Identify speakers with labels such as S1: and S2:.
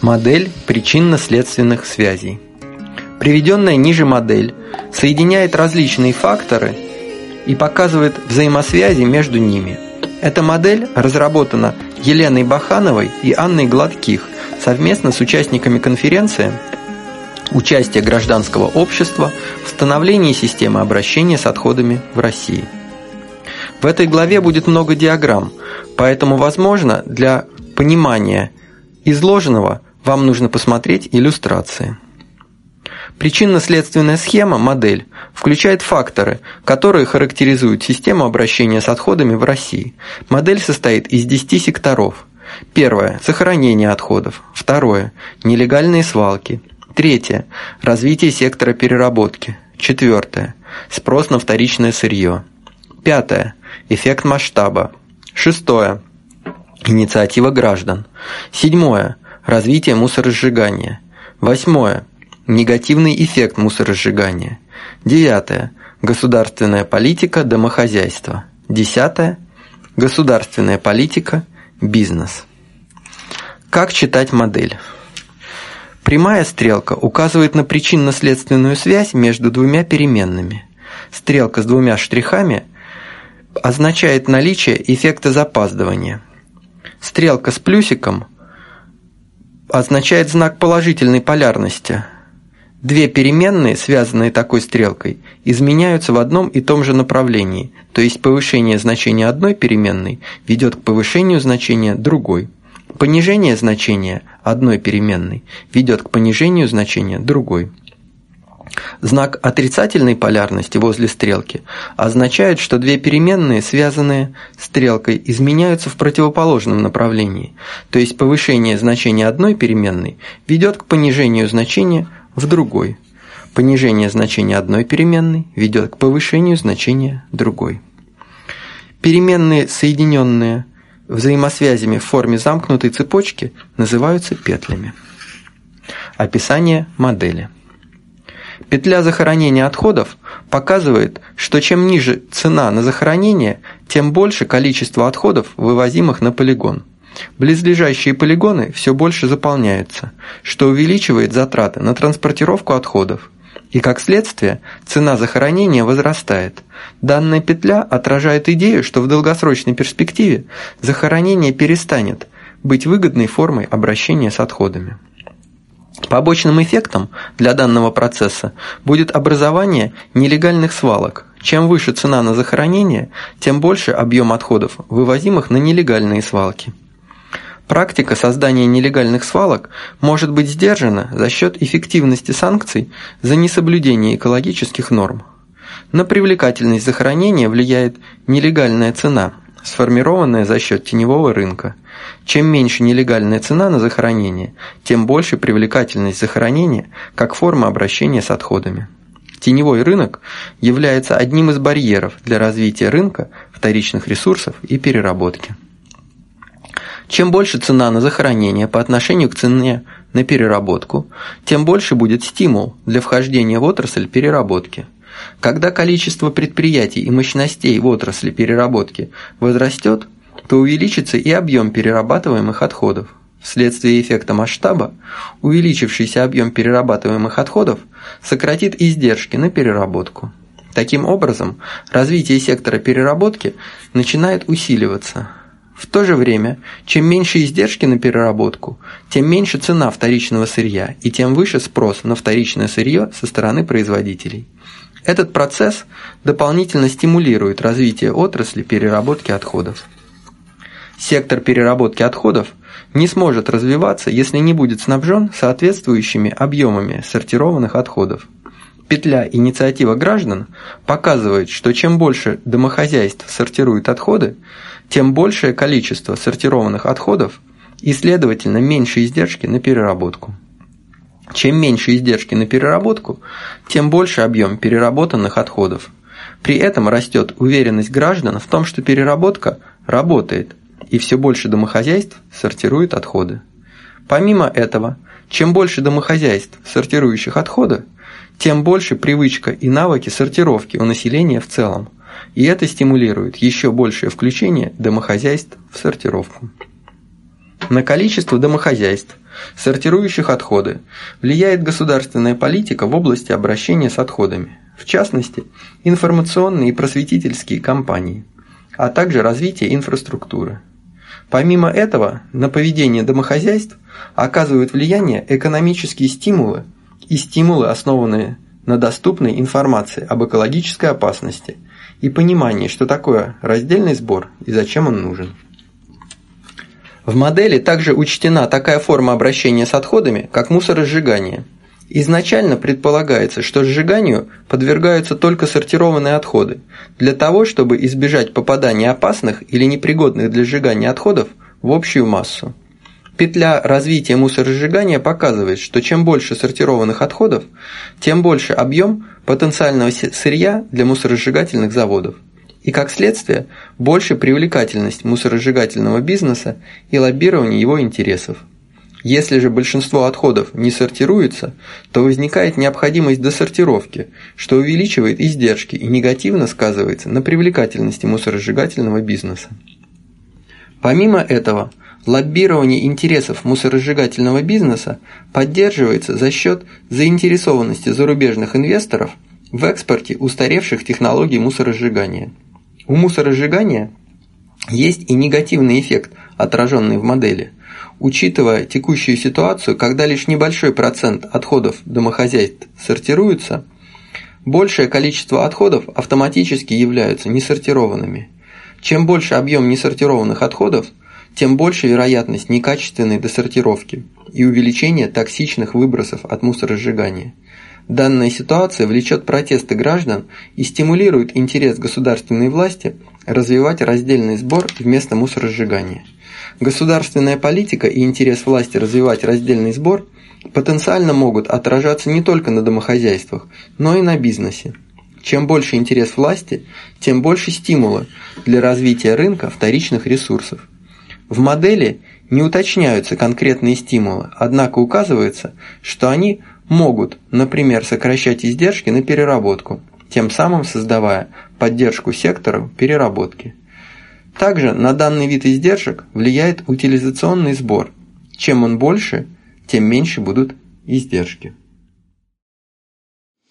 S1: Модель причинно-следственных связей. Приведенная ниже модель соединяет различные факторы и показывает взаимосвязи между ними. Эта модель разработана Еленой Бахановой и Анной Гладких совместно с участниками конференции «Участие гражданского общества в становлении системы обращения с отходами в России». В этой главе будет много диаграмм, поэтому, возможно, для понимания изложенного вам нужно посмотреть иллюстрации. Причинно-следственная схема, модель, включает факторы, которые характеризуют систему обращения с отходами в России. Модель состоит из 10 секторов. Первое – сохранение отходов. Второе – нелегальные свалки. Третье – развитие сектора переработки. Четвертое – спрос на вторичное сырье. Пятое – эффект масштаба. Шестое – инициатива граждан. Седьмое – развитие мусоросжигания. Восьмое – негативный эффект мусоросжигания. Девятое – государственная политика домохозяйства. Десятое – государственная политика бизнес. Как читать модель? Прямая стрелка указывает на причинно-следственную связь между двумя переменными. Стрелка с двумя штрихами означает наличие эффекта запаздывания. Стрелка с плюсиком означает знак положительной полярности. Две переменные, связанные такой стрелкой, изменяются в одном и том же направлении, то есть повышение значения одной переменной ведет к повышению значения другой. Понижение значения одной переменной ведет к понижению значения другой. Знак отрицательной полярности возле стрелки означает, что две переменные, связанные стрелкой, изменяются в противоположном направлении, то есть повышение значения одной переменной ведет к понижению значения в другой. Понижение значения одной переменной ведет к повышению значения другой. Переменные, соединенные взаимосвязями в форме замкнутой цепочки, называются петлями. Описание модели – Петля захоронения отходов показывает, что чем ниже цена на захоронение, тем больше количество отходов, вывозимых на полигон. Близлежащие полигоны все больше заполняются, что увеличивает затраты на транспортировку отходов. И как следствие, цена захоронения возрастает. Данная петля отражает идею, что в долгосрочной перспективе захоронение перестанет быть выгодной формой обращения с отходами. Побочным эффектом для данного процесса будет образование нелегальных свалок. Чем выше цена на захоронение, тем больше объем отходов, вывозимых на нелегальные свалки. Практика создания нелегальных свалок может быть сдержана за счет эффективности санкций за несоблюдение экологических норм. На привлекательность захоронения влияет нелегальная цена, сформированная за счет теневого рынка. Чем меньше нелегальная цена на захоронение, тем больше привлекательность захоронения как форма обращения с отходами. Теневой рынок является одним из барьеров для развития рынка вторичных ресурсов и переработки. Чем больше цена на захоронение по отношению к цене на переработку, тем больше будет стимул для вхождения в отрасль переработки. Когда количество предприятий и мощностей в отрасли переработки возрастет, то увеличится и объем перерабатываемых отходов. Вследствие эффекта масштаба, увеличившийся объем перерабатываемых отходов сократит издержки на переработку. Таким образом, развитие сектора переработки начинает усиливаться. В то же время, чем меньше издержки на переработку, тем меньше цена вторичного сырья и тем выше спрос на вторичное сырье со стороны производителей. Этот процесс дополнительно стимулирует развитие отрасли переработки отходов. Сектор переработки отходов не сможет развиваться, если не будет снабжен соответствующими объемами сортированных отходов. Петля «Инициатива граждан» показывает, что чем больше домохозяйств сортирует отходы, тем большее количество сортированных отходов и, следовательно, меньше издержки на переработку. Чем меньше издержки на переработку, тем больше объем переработанных отходов. При этом растет уверенность граждан в том, что переработка работает, и все больше домохозяйств сортирует отходы. Помимо этого, чем больше домохозяйств, сортирующих отходы, тем больше привычка и навыки сортировки у населения в целом, и это стимулирует еще большее включение домохозяйств в сортировку. На количество домохозяйств, сортирующих отходы, влияет государственная политика в области обращения с отходами, в частности, информационные и просветительские кампании, а также развитие инфраструктуры. Помимо этого, на поведение домохозяйств оказывают влияние экономические стимулы и стимулы, основанные на доступной информации об экологической опасности и понимании, что такое раздельный сбор и зачем он нужен. В модели также учтена такая форма обращения с отходами, как мусоросжигание. Изначально предполагается, что сжиганию подвергаются только сортированные отходы, для того, чтобы избежать попадания опасных или непригодных для сжигания отходов в общую массу. Петля развития мусоросжигания показывает, что чем больше сортированных отходов, тем больше объем потенциального сырья для мусоросжигательных заводов и, как следствие, больше привлекательность мусоросжигательного бизнеса и лоббирование его интересов. Если же большинство отходов не сортируется, то возникает необходимость досортировки, что увеличивает издержки и негативно сказывается на привлекательности мусоросжигательного бизнеса. Помимо этого, лоббирование интересов мусоросжигательного бизнеса поддерживается за счет заинтересованности зарубежных инвесторов в экспорте устаревших технологий мусоросжигания. У мусоросжигания есть и негативный эффект, отраженный в модели. Учитывая текущую ситуацию, когда лишь небольшой процент отходов домохозяйств сортируются, большее количество отходов автоматически являются несортированными. Чем больше объем несортированных отходов, тем больше вероятность некачественной досортировки и увеличения токсичных выбросов от мусоросжигания – Данная ситуация влечет протесты граждан и стимулирует интерес государственной власти развивать раздельный сбор вместо мусоросжигания. Государственная политика и интерес власти развивать раздельный сбор потенциально могут отражаться не только на домохозяйствах, но и на бизнесе. Чем больше интерес власти, тем больше стимула для развития рынка вторичных ресурсов. В модели не уточняются конкретные стимулы, однако указывается, что они могут, например, сокращать издержки на переработку, тем самым создавая поддержку сектору переработки. Также на данный вид издержек влияет утилизационный сбор. Чем он больше, тем меньше будут издержки.